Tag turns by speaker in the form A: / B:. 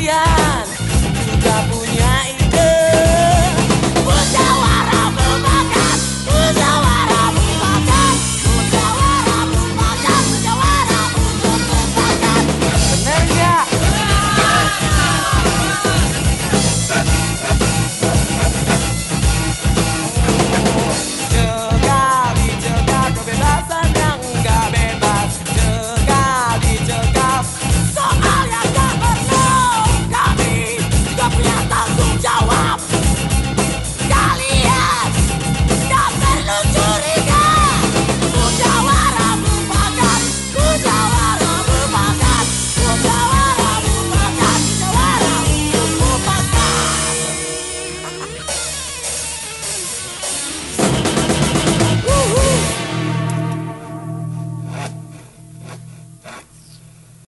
A: kalian. Tidak punya Watch!